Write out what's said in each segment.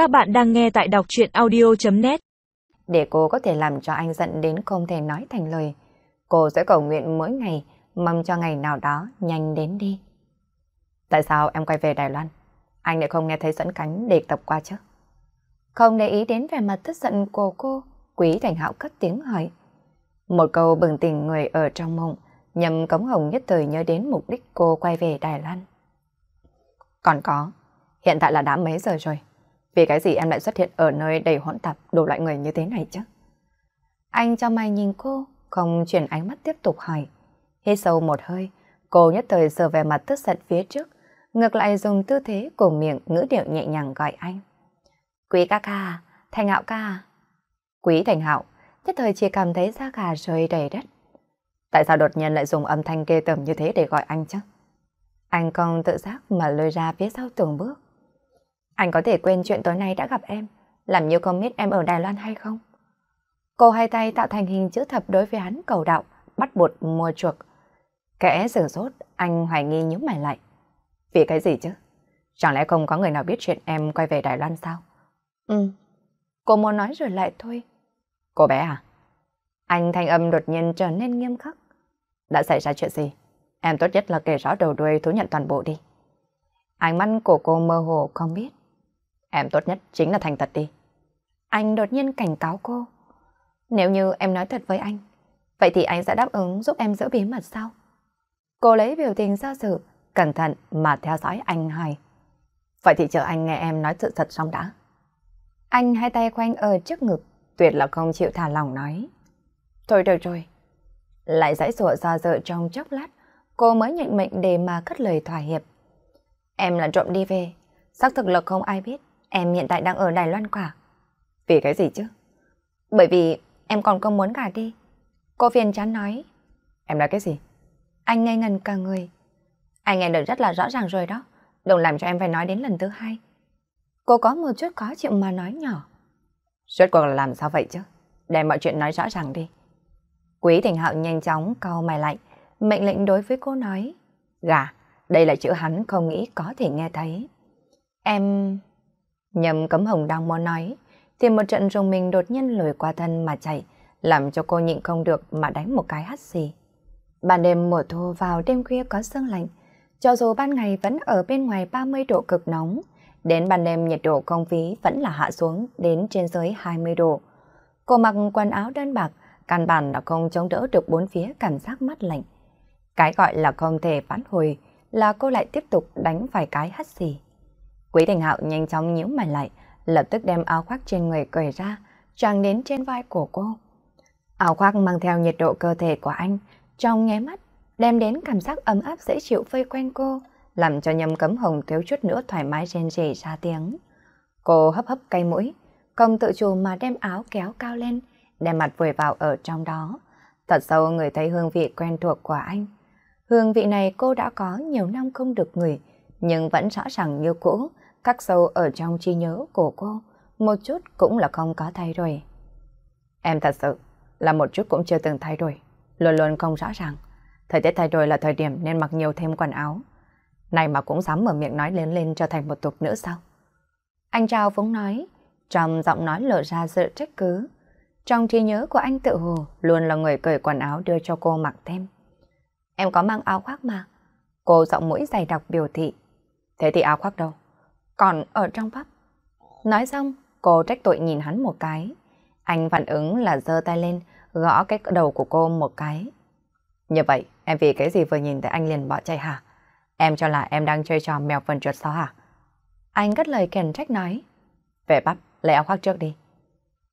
Các bạn đang nghe tại đọc chuyện audio.net Để cô có thể làm cho anh giận đến không thể nói thành lời. Cô sẽ cầu nguyện mỗi ngày, mong cho ngày nào đó nhanh đến đi. Tại sao em quay về Đài Loan? Anh lại không nghe thấy dẫn cánh để tập qua chứ? Không để ý đến vẻ mặt tức giận của cô, Quý Thành Hạo cất tiếng hỏi. Một câu bừng tỉnh người ở trong mộng, nhầm cống hồng nhất thời nhớ đến mục đích cô quay về Đài Loan. Còn có, hiện tại là đã mấy giờ rồi? Vì cái gì em lại xuất hiện ở nơi đầy hỗn tạp đủ loại người như thế này chứ? Anh cho mày nhìn cô, không chuyển ánh mắt tiếp tục hỏi. Hít sâu một hơi, cô nhất thời sờ về mặt tức giận phía trước, ngược lại dùng tư thế của miệng ngữ điệu nhẹ nhàng gọi anh. Quý ca ca, thành hạo ca. Quý thành hạo, nhất thời chỉ cảm thấy da gà rơi đầy đất. Tại sao đột nhiên lại dùng âm thanh kê tởm như thế để gọi anh chứ? Anh còn tự giác mà lôi ra phía sau từng bước. Anh có thể quên chuyện tối nay đã gặp em, làm như không biết em ở Đài Loan hay không? Cô hai tay tạo thành hình chữ thập đối với hắn cầu đạo, bắt buộc mua chuộc. Kẻ sửng sốt, anh hoài nghi nhíu mày lại. Vì cái gì chứ? Chẳng lẽ không có người nào biết chuyện em quay về Đài Loan sao? Ừ, cô muốn nói rồi lại thôi. Cô bé à? Anh thanh âm đột nhiên trở nên nghiêm khắc. Đã xảy ra chuyện gì? Em tốt nhất là kể rõ đầu đuôi thú nhận toàn bộ đi. Ánh mắt của cô mơ hồ không biết. Em tốt nhất chính là thành thật đi. Anh đột nhiên cảnh cáo cô. Nếu như em nói thật với anh, vậy thì anh sẽ đáp ứng giúp em giữ bí mật sao? Cô lấy biểu tình do dự, cẩn thận mà theo dõi anh hỏi. Vậy thì chờ anh nghe em nói sự thật xong đã. Anh hai tay quanh ở trước ngực, tuyệt là không chịu thả lòng nói. Thôi được rồi. Lại giải sụa do dự trong chốc lát, cô mới nhận mệnh để mà cất lời thỏa hiệp. Em là trộm đi về, xác thực lực không ai biết, em hiện tại đang ở Đài Loan quả. Vì cái gì chứ? Bởi vì em còn không muốn gả đi. Cô phiền chán nói. Em nói cái gì? Anh ngây ngần cả người. Anh nghe được rất là rõ ràng rồi đó. Đừng làm cho em phải nói đến lần thứ hai. Cô có một chút khó chịu mà nói nhỏ. Suốt cuộc là làm sao vậy chứ? Để mọi chuyện nói rõ ràng đi. Quý Thành Hạo nhanh chóng cau mày lại, mệnh lệnh đối với cô nói. Gà, đây là chữ hắn không nghĩ có thể nghe thấy. Em... Nhầm cấm hồng đang muốn nói, thì một trận rồng mình đột nhiên lùi qua thân mà chạy, làm cho cô nhịn không được mà đánh một cái hắt xì. Ban đêm mùa thu vào đêm khuya có sương lạnh, cho dù ban ngày vẫn ở bên ngoài 30 độ cực nóng, đến ban đêm nhiệt độ không khí vẫn là hạ xuống đến trên dưới 20 độ. Cô mặc quần áo đơn bạc, căn bản là không chống đỡ được bốn phía cảm giác mát lạnh. Cái gọi là không thể phản hồi là cô lại tiếp tục đánh vài cái hắt xì. Quý Thành Hạo nhanh chóng nhíu mày lại, lập tức đem áo khoác trên người cởi ra, tràng đến trên vai của cô. Áo khoác mang theo nhiệt độ cơ thể của anh, trong nháy mắt, đem đến cảm giác ấm áp dễ chịu vây quanh cô, làm cho nhầm cấm hồng thiếu chút nữa thoải mái rên rỉ ra tiếng. Cô hấp hấp cây mũi, không tự chủ mà đem áo kéo cao lên, đem mặt vùi vào ở trong đó. Thật sâu người thấy hương vị quen thuộc của anh. Hương vị này cô đã có nhiều năm không được ngửi nhưng vẫn rõ ràng như cũ, khắc sâu ở trong trí nhớ của cô, một chút cũng là không có thay đổi. Em thật sự là một chút cũng chưa từng thay đổi, luôn luôn không rõ ràng. Thời tiết thay đổi là thời điểm nên mặc nhiều thêm quần áo. Này mà cũng dám mở miệng nói lên lên trở thành một tục nữa sao? Anh Trao phúng nói, trong giọng nói lộ ra sự trách cứ. Trong trí nhớ của anh tự hồ luôn là người cởi quần áo đưa cho cô mặc thêm. Em có mang áo khoác mà. Cô giọng mũi dày đặc biểu thị. Thế thì áo khoác đâu? Còn ở trong bắp. Nói xong, cô trách tội nhìn hắn một cái. Anh phản ứng là giơ tay lên, gõ cái đầu của cô một cái. Như vậy, em vì cái gì vừa nhìn thấy anh liền bỏ chạy hả? Em cho là em đang chơi trò mèo vần chuột sao hả? Anh cất lời kèn trách nói. Về bắp, lấy áo khoác trước đi.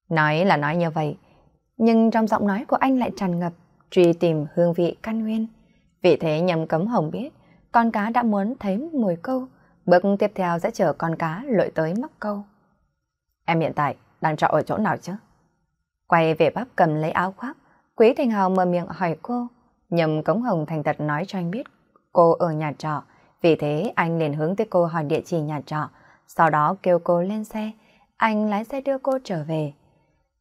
Nói là nói như vậy, nhưng trong giọng nói của anh lại tràn ngập, truy tìm hương vị căn nguyên. Vì thế nhầm cấm hồng biết, con cá đã muốn thấy mùi câu, bước tiếp theo sẽ chờ con cá lội tới mắc câu. Em hiện tại đang trọ ở chỗ nào chứ? Quay về bắp cầm lấy áo khoác, Quý Thành Hào mở miệng hỏi cô, nhầm cống hồng thành thật nói cho anh biết cô ở nhà trọ, vì thế anh liền hướng tới cô hỏi địa chỉ nhà trọ, sau đó kêu cô lên xe, anh lái xe đưa cô trở về.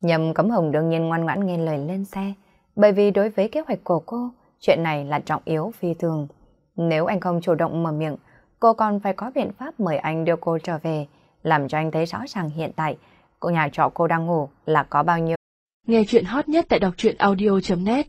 Nhầm cấm hồng đương nhiên ngoan ngoãn nghe lời lên xe, bởi vì đối với kế hoạch của cô, chuyện này là trọng yếu phi thường. Nếu anh không chủ động mở miệng, cô còn phải có biện pháp mời anh đưa cô trở về, làm cho anh thấy rõ ràng hiện tại cô nhà trọ cô đang ngủ là có bao nhiêu. Nghe chuyện hot nhất tại đọc truyện audio.net